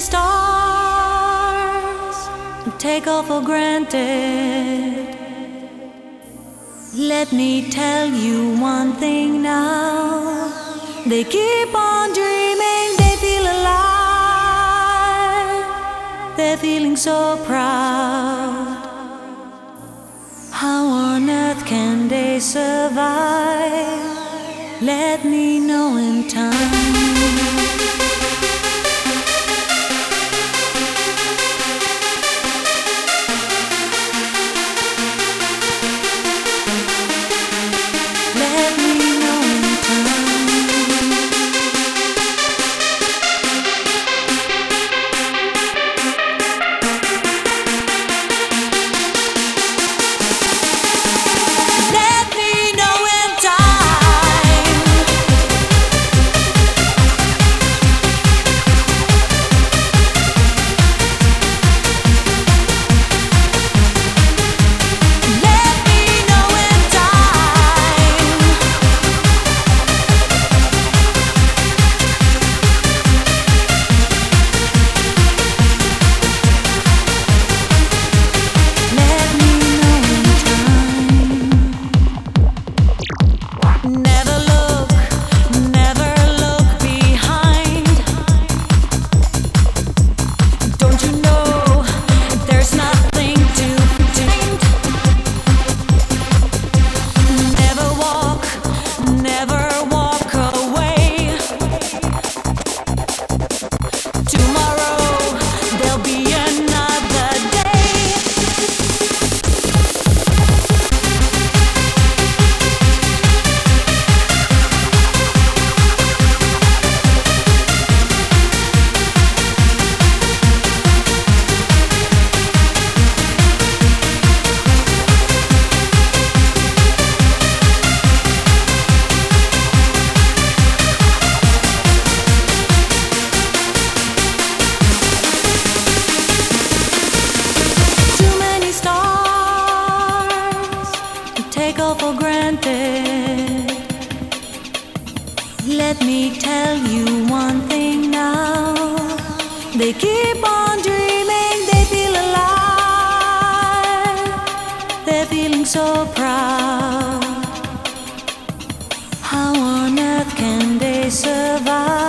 stars take all for granted. Let me tell you one thing now. They keep on dreaming, they feel alive. They're feeling so proud. How on earth can they survive? Let me know in Let me tell you one thing now. They keep on dreaming, they feel alive. They're feeling so proud. How on earth can they survive?